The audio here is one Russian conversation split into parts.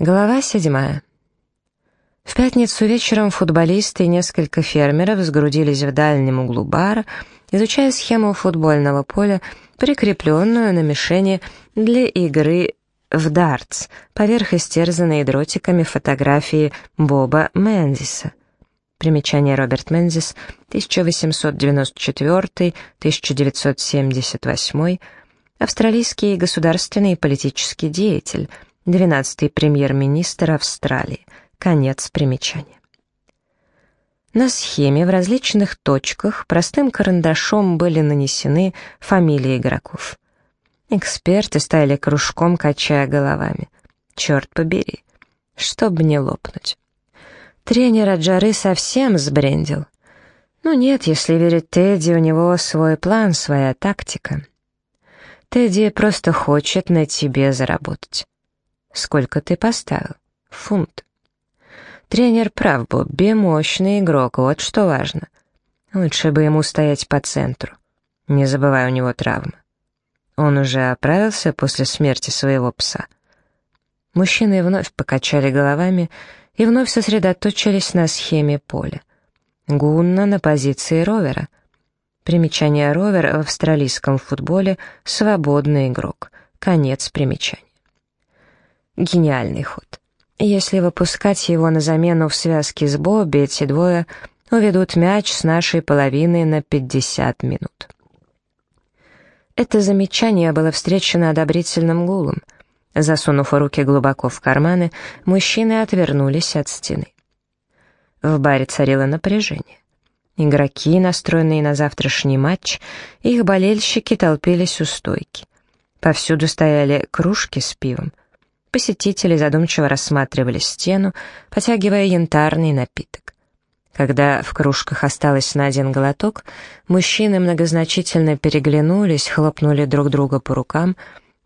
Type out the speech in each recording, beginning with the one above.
Глава седьмая. В пятницу вечером футболисты и несколько фермеров сгрудились в дальнем углу бара, изучая схему футбольного поля, прикрепленную на мишени для игры в дартс, поверх истерзанной дротиками фотографии Боба Мензиса. Примечание Роберт Мензис, 1894-1978, австралийский государственный политический деятель – 12-й премьер-министр Австралии. Конец примечания. На схеме в различных точках простым карандашом были нанесены фамилии игроков. Эксперты стояли кружком, качая головами. Черт побери, чтобы не лопнуть. Тренер Аджары совсем сбрендил. Ну нет, если верить Тедди, у него свой план, своя тактика. Тедди просто хочет на тебе заработать. Сколько ты поставил? Фунт. Тренер прав, Бобби, мощный игрок, вот что важно. Лучше бы ему стоять по центру. Не забывай, у него травма. Он уже оправился после смерти своего пса. Мужчины вновь покачали головами и вновь сосредоточились на схеме поля. Гунна на позиции ровера. Примечание ровер в австралийском футболе — свободный игрок. Конец примечания. Гениальный ход. Если выпускать его на замену в связке с Бобби, эти двое уведут мяч с нашей половины на 50 минут. Это замечание было встречено одобрительным гулом. Засунув руки глубоко в карманы, мужчины отвернулись от стены. В баре царило напряжение. Игроки, настроенные на завтрашний матч, их болельщики толпились у стойки. Повсюду стояли кружки с пивом. Посетители задумчиво рассматривали стену, потягивая янтарный напиток. Когда в кружках осталось на один глоток, мужчины многозначительно переглянулись, хлопнули друг друга по рукам,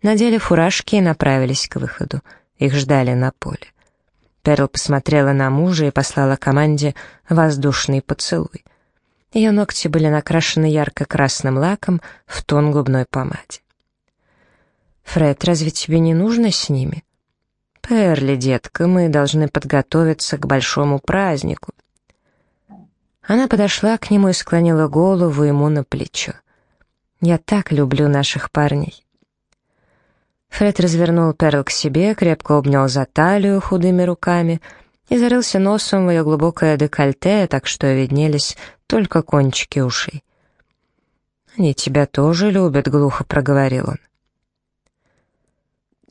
надели фуражки и направились к выходу. Их ждали на поле. Перл посмотрела на мужа и послала команде воздушный поцелуй. Ее ногти были накрашены ярко-красным лаком в тон губной помаде. «Фред, разве тебе не нужно с ними?» «Перли, детка, мы должны подготовиться к большому празднику». Она подошла к нему и склонила голову ему на плечо. «Я так люблю наших парней». Фред развернул Перл к себе, крепко обнял за талию худыми руками и зарылся носом в ее глубокое декольте, так что виднелись только кончики ушей. «Они тебя тоже любят», — глухо проговорил он.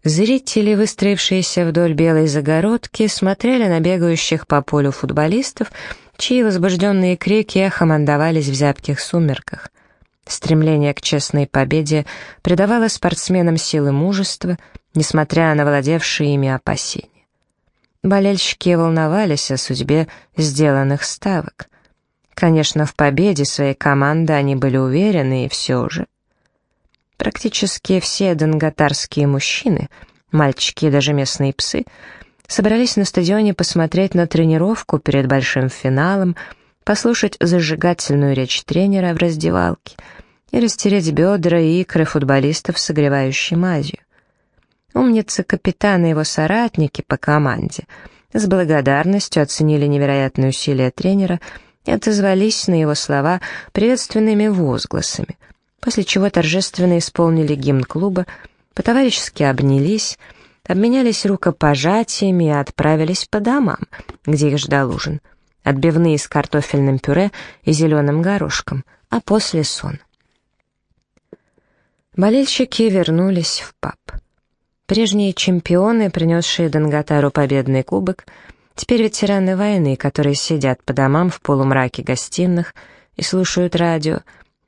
Зрители, выстроившиеся вдоль белой загородки, смотрели на бегающих по полю футболистов, чьи возбужденные крики эхом в зябких сумерках. Стремление к честной победе придавало спортсменам силы мужества, несмотря на владевшие ими опасения. Болельщики волновались о судьбе сделанных ставок. Конечно, в победе своей команды они были уверены, и все же. Практически все донготарские мужчины, мальчики и даже местные псы, собрались на стадионе посмотреть на тренировку перед большим финалом, послушать зажигательную речь тренера в раздевалке и растереть бедра и икры футболистов, согревающей мазью. Умницы капитана и его соратники по команде с благодарностью оценили невероятные усилия тренера и отозвались на его слова приветственными возгласами — после чего торжественно исполнили гимн клуба, по-товарищески обнялись, обменялись рукопожатиями и отправились по домам, где их ждал ужин. Отбивные с картофельным пюре и зеленым горошком, а после сон. Болельщики вернулись в паб. Прежние чемпионы, принесшие Донготару победный кубок, теперь ветераны войны, которые сидят по домам в полумраке гостиных и слушают радио,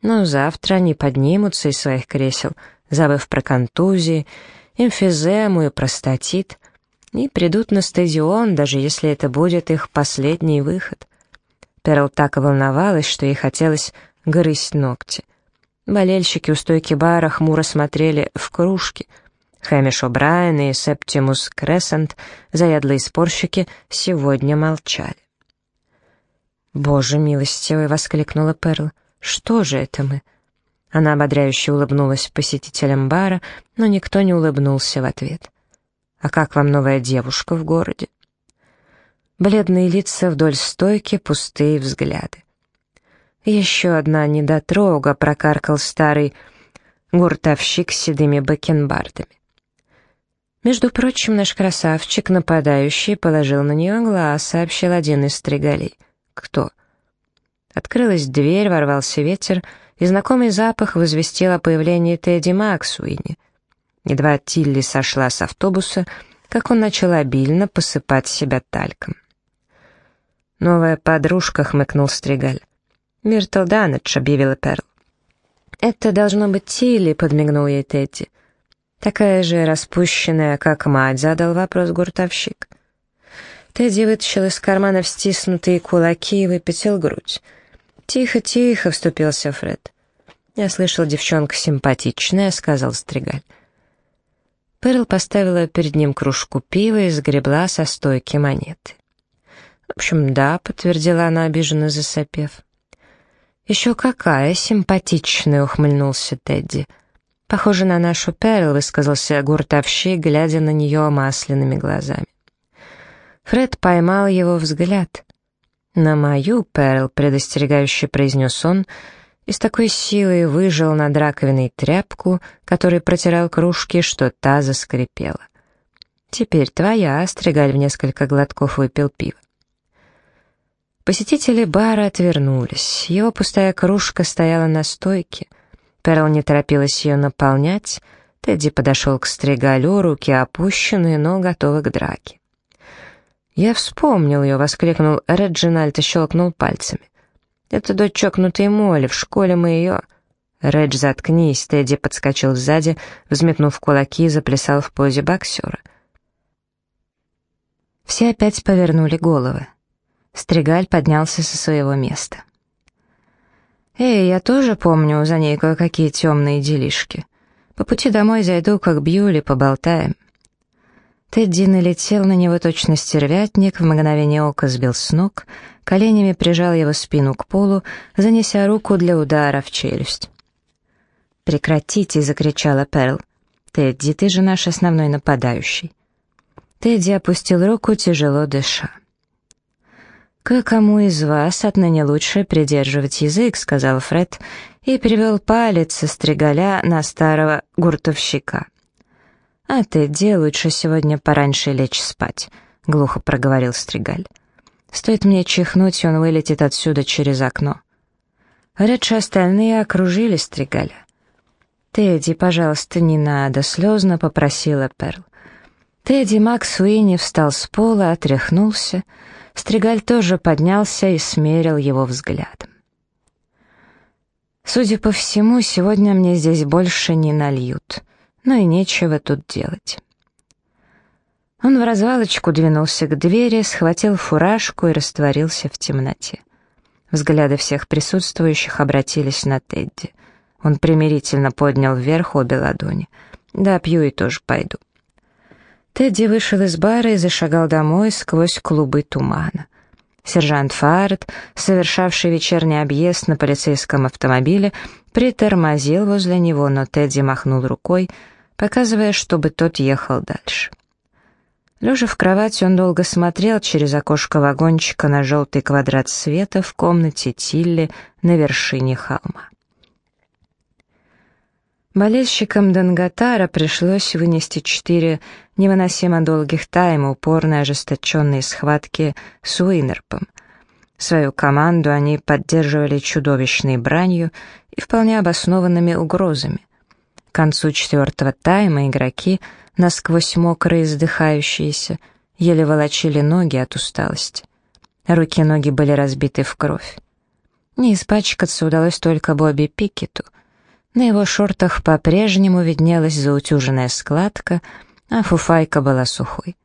но завтра они поднимутся из своих кресел, забыв про контузии, эмфизему и простатит, и придут на стадион, даже если это будет их последний выход. Перл так волновалась, что ей хотелось грызть ногти. Болельщики у стойки бара хмуро смотрели в кружки. Хэмиш О'Брайен и Септимус Крессент, заядлые спорщики, сегодня молчали. «Боже милостивый!» — воскликнула Перл — что же это мы?» Она ободряюще улыбнулась посетителям бара, но никто не улыбнулся в ответ. «А как вам новая девушка в городе?» Бледные лица вдоль стойки, пустые взгляды. «Еще одна недотрога», — прокаркал старый гуртовщик с седыми бакенбардами. Между прочим, наш красавчик, нападающий, положил на нее глаз, сообщил один из стригалей. «Кто?» Открылась дверь, ворвался ветер, и знакомый запах возвестил о появлении Тедди Максуини. Едва Тилли сошла с автобуса, как он начал обильно посыпать себя тальком. «Новая подружка», — хмыкнул Стригаль. «Миртл Данедж», — объявила Перл. «Это должно быть Тилли», — подмигнул ей Тедди. «Такая же распущенная, как мать», — задал вопрос гуртовщик. Тедди вытащил из кармана стиснутые кулаки и выпятил грудь. «Тихо, тихо», — вступился Фред. «Я слышал, девчонка симпатичная», — сказал Стригаль. Перл поставила перед ним кружку пива и сгребла со стойки монеты. «В общем, да», — подтвердила она, обиженно засопев. «Еще какая симпатичная!» — ухмыльнулся Тедди. «Похоже на нашу Перл», — высказался гуртовщик, глядя на нее масляными глазами. Фред поймал его взгляд. «На мою Перл», — предостерегающе произнес он, и с такой силой выжил над раковиной тряпку, который протирал кружки, что та заскрипела. «Теперь твоя», — Стригаль в несколько глотков выпил пиво. Посетители бара отвернулись. Его пустая кружка стояла на стойке. Перл не торопилась ее наполнять. Тедди подошел к стригалю, руки опущенные, но готовы к драке. «Я вспомнил ее», — воскликнул Реджинальд и щелкнул пальцами. «Это дочь чокнутой Молли, в школе мы ее...» «Редж, заткнись!» — Тедди подскочил сзади, взметнув кулаки и заплясал в позе боксера. Все опять повернули головы. Стригаль поднялся со своего места. «Эй, я тоже помню за ней кое-какие темные делишки. По пути домой зайду, как Бьюли, поболтаем». Тедди налетел на него точно стервятник, в мгновение ока сбил с ног, коленями прижал его спину к полу, занеся руку для удара в челюсть. «Прекратите!» — закричала Перл. «Тедди, ты же наш основной нападающий». Тедди опустил руку, тяжело дыша. «Кое-кому из вас отныне лучше придерживать язык», — сказал Фред и перевел палец со стригаля на старого гуртовщика. «А ты, где лучше сегодня пораньше лечь спать», — глухо проговорил стригаль. «Стоит мне чихнуть, и он вылетит отсюда через окно». Редши остальные окружили стригаля. «Тедди, пожалуйста, не надо», — слезно попросила Перл. Тедди Макс Уинни встал с пола, отряхнулся, — Стригаль тоже поднялся и смерил его взглядом. Судя по всему, сегодня мне здесь больше не нальют, но и нечего тут делать. Он в развалочку двинулся к двери, схватил фуражку и растворился в темноте. Взгляды всех присутствующих обратились на Тедди. Он примирительно поднял вверх обе ладони. «Да, пью и тоже пойду». Тедди вышел из бара и зашагал домой сквозь клубы тумана. Сержант Фаррет, совершавший вечерний объезд на полицейском автомобиле, притормозил возле него, но Тедди махнул рукой, показывая, чтобы тот ехал дальше. Лежа в кровати, он долго смотрел через окошко вагончика на желтый квадрат света в комнате Тилли на вершине холма. Болельщикам Данготара пришлось вынести четыре невыносимо долгих тайма упорной ожесточенной схватки с Уинерпом. Свою команду они поддерживали чудовищной бранью и вполне обоснованными угрозами. К концу четвертого тайма игроки, насквозь мокрые и издыхающиеся, еле волочили ноги от усталости. Руки и ноги были разбиты в кровь. Не испачкаться удалось только Бобби Пикету — на его шортах по-прежнему виднелась заутюженная складка, а фуфайка была сухой.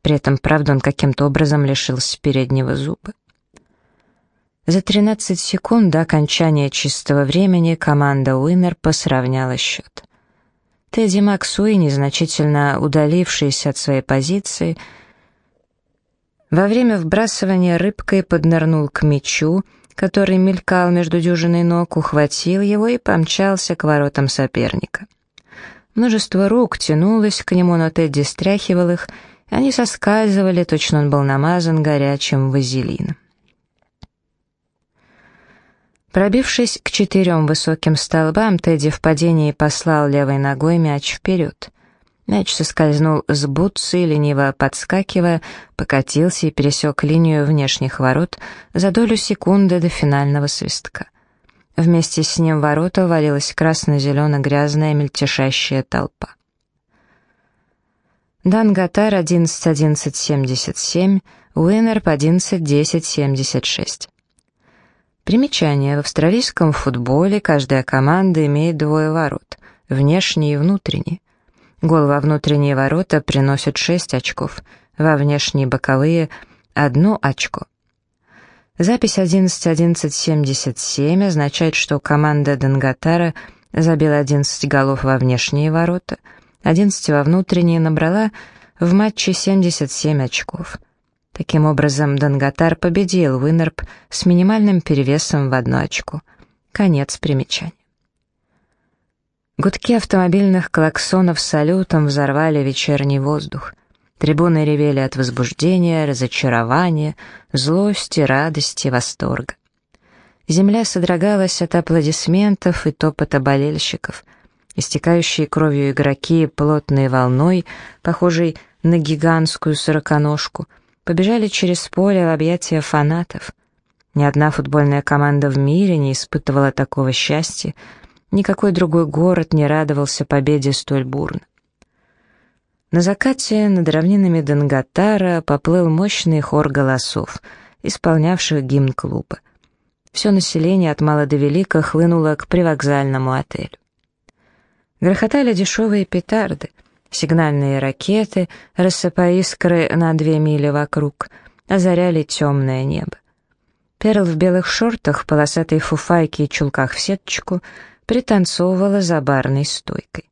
При этом, правда, он каким-то образом лишился переднего зуба. За 13 секунд до окончания чистого времени команда Уиннер посравняла счет. Тедди Максуи, незначительно удалившийся от своей позиции, во время вбрасывания рыбкой поднырнул к мячу, который мелькал между дюжиной ног, ухватил его и помчался к воротам соперника. Множество рук тянулось к нему, но Тедди стряхивал их, и они соскальзывали, точно он был намазан горячим вазелином. Пробившись к четырем высоким столбам, Тедди в падении послал левой ногой мяч вперед. Мяч соскользнул с бутсы, лениво подскакивая, покатился и пересек линию внешних ворот за долю секунды до финального свистка. Вместе с ним ворота валилась красно-зелено-грязная мельтешащая толпа. Дангатар 11.11.77, Уиннерп 11.10.76. Примечание. В австралийском футболе каждая команда имеет двое ворот, внешний и внутренний. Гол во внутренние ворота приносит 6 очков, во внешние боковые — одно очко. Запись 11.11.77 означает, что команда Дангатара забила 11 голов во внешние ворота, 11 во внутренние набрала в матче 77 очков. Таким образом, Дангатар победил Виннерп с минимальным перевесом в одно очко. Конец примечания. Гудки автомобильных клаксонов салютом взорвали вечерний воздух. Трибуны ревели от возбуждения, разочарования, злости, радости, восторга. Земля содрогалась от аплодисментов и топота болельщиков. Истекающие кровью игроки плотной волной, похожей на гигантскую сороконожку, побежали через поле в объятия фанатов. Ни одна футбольная команда в мире не испытывала такого счастья, Никакой другой город не радовался победе столь бурно. На закате над равнинами Дангатара поплыл мощный хор голосов, исполнявших гимн клуба. Все население от мала до велика хлынуло к привокзальному отелю. Грохотали дешевые петарды, сигнальные ракеты, рассыпая искры на две мили вокруг, озаряли темное небо. Перл в белых шортах, полосатой фуфайке и чулках в сеточку — пританцовывала за барной стойкой.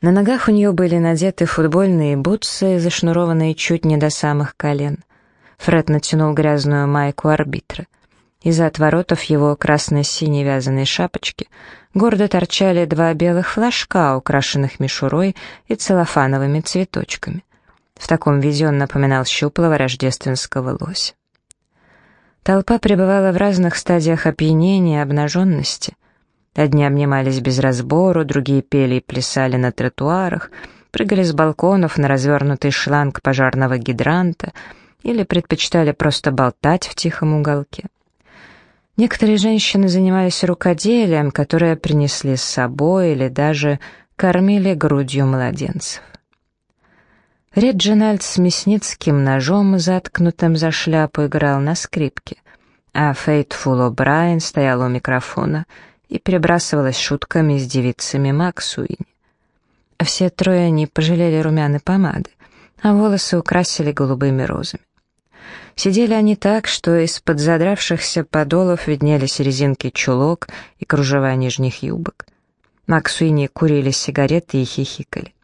На ногах у нее были надеты футбольные бутсы, зашнурованные чуть не до самых колен. Фред натянул грязную майку арбитра. Из-за отворотов его красно-синей вязаной шапочки гордо торчали два белых флажка, украшенных мишурой и целлофановыми цветочками. В таком виде он напоминал щуплого рождественского лося. Толпа пребывала в разных стадиях опьянения и обнаженности — Одни обнимались без разбору, другие пели и плясали на тротуарах, прыгали с балконов на развернутый шланг пожарного гидранта или предпочитали просто болтать в тихом уголке. Некоторые женщины занимались рукоделием, которое принесли с собой или даже кормили грудью младенцев. Реджинальд с мясницким ножом, заткнутым за шляпу, играл на скрипке, а Фейтфул О'Брайен стоял у микрофона и перебрасывалась шутками с девицами Максуини. Все трое не пожалели румяной помады, а волосы украсили голубыми розами. Сидели они так, что из-под задравшихся подолов виднелись резинки чулок и кружева нижних юбок. Максуини курили сигареты и хихикали.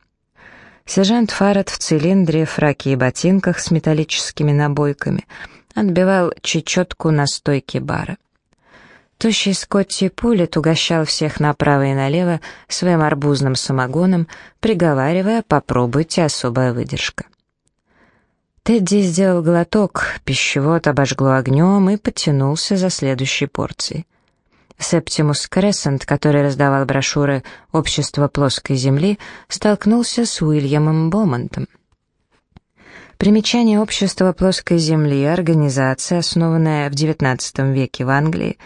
Сержант Фарад в цилиндре, фраке и ботинках с металлическими набойками отбивал чечетку на стойке бара. Тощий Скотти Пулет угощал всех направо и налево своим арбузным самогоном, приговаривая «попробуйте особая выдержка». Тедди сделал глоток, пищевод обожгло огнем и потянулся за следующей порцией. Септимус Крессент, который раздавал брошюры «Общество плоской земли», столкнулся с Уильямом Бомонтом. Примечание Общества плоской земли — организация, основанная в XIX веке в Англии,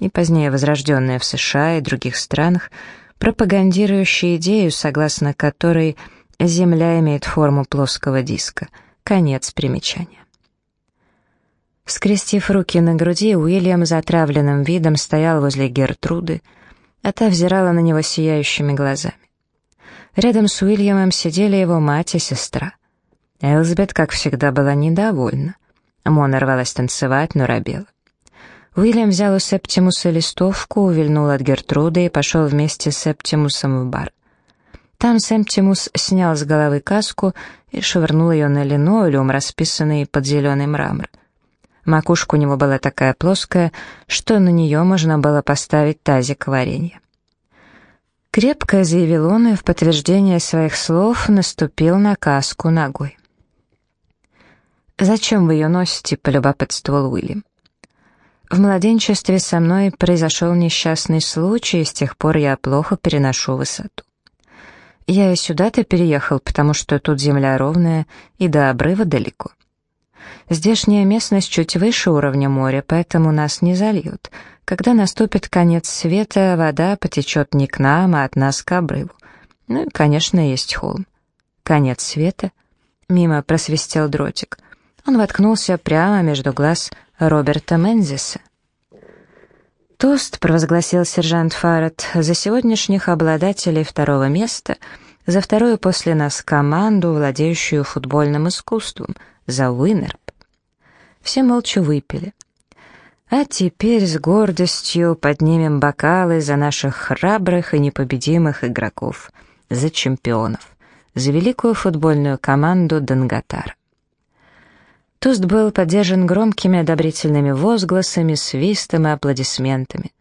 и позднее возрожденная в США и других странах, пропагандирующая идею, согласно которой Земля имеет форму плоского диска. Конец примечания. Скрестив руки на груди, Уильям затравленным видом стоял возле Гертруды, а та взирала на него сияющими глазами. Рядом с Уильямом сидели его мать и сестра. Элизабет, как всегда, была недовольна. Мона рвалась танцевать, но робела. Уильям взял у Септимуса листовку, увильнул от Гертруды и пошел вместе с Септимусом в бар. Там Септимус снял с головы каску и швырнул ее на линолеум, расписанный под зеленый мрамор. Макушка у него была такая плоская, что на нее можно было поставить тазик варенья. Крепко заявил он и в подтверждение своих слов наступил на каску ногой. «Зачем вы ее носите?» — полюбопытствовал Уильям. «В младенчестве со мной произошел несчастный случай, и с тех пор я плохо переношу высоту. Я сюда-то переехал, потому что тут земля ровная и до обрыва далеко. Здешняя местность чуть выше уровня моря, поэтому нас не зальют, когда наступит конец света, вода потечет не к нам, а от нас к обрыву. Ну и, конечно, есть холм. Конец света. Мимо просвистел дротик. Он воткнулся прямо между глаз Роберта Мензиса. «Тост», — провозгласил сержант Фаррет, — «за сегодняшних обладателей второго места, за вторую после нас команду, владеющую футбольным искусством, за Уиннерп». Все молча выпили. А теперь с гордостью поднимем бокалы за наших храбрых и непобедимых игроков, за чемпионов, за великую футбольную команду Данготар. Тост был поддержан громкими одобрительными возгласами, свистом и аплодисментами.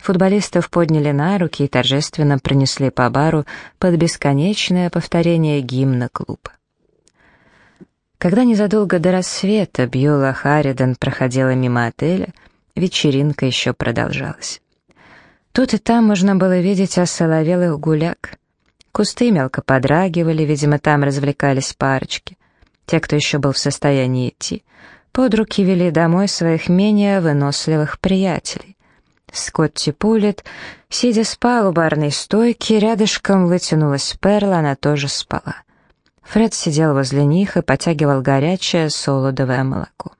Футболистов подняли на руки и торжественно принесли по бару под бесконечное повторение гимна клуба. Когда незадолго до рассвета Бьюла Харридан проходила мимо отеля, вечеринка еще продолжалась. Тут и там можно было видеть осоловелых гуляк. Кусты мелко подрагивали, видимо, там развлекались парочки. Те, кто еще был в состоянии идти, под руки вели домой своих менее выносливых приятелей. Скотти Пулет, сидя спал у барной стойки, рядышком вытянулась Перла, она тоже спала. Фред сидел возле них и потягивал горячее солодовое молоко.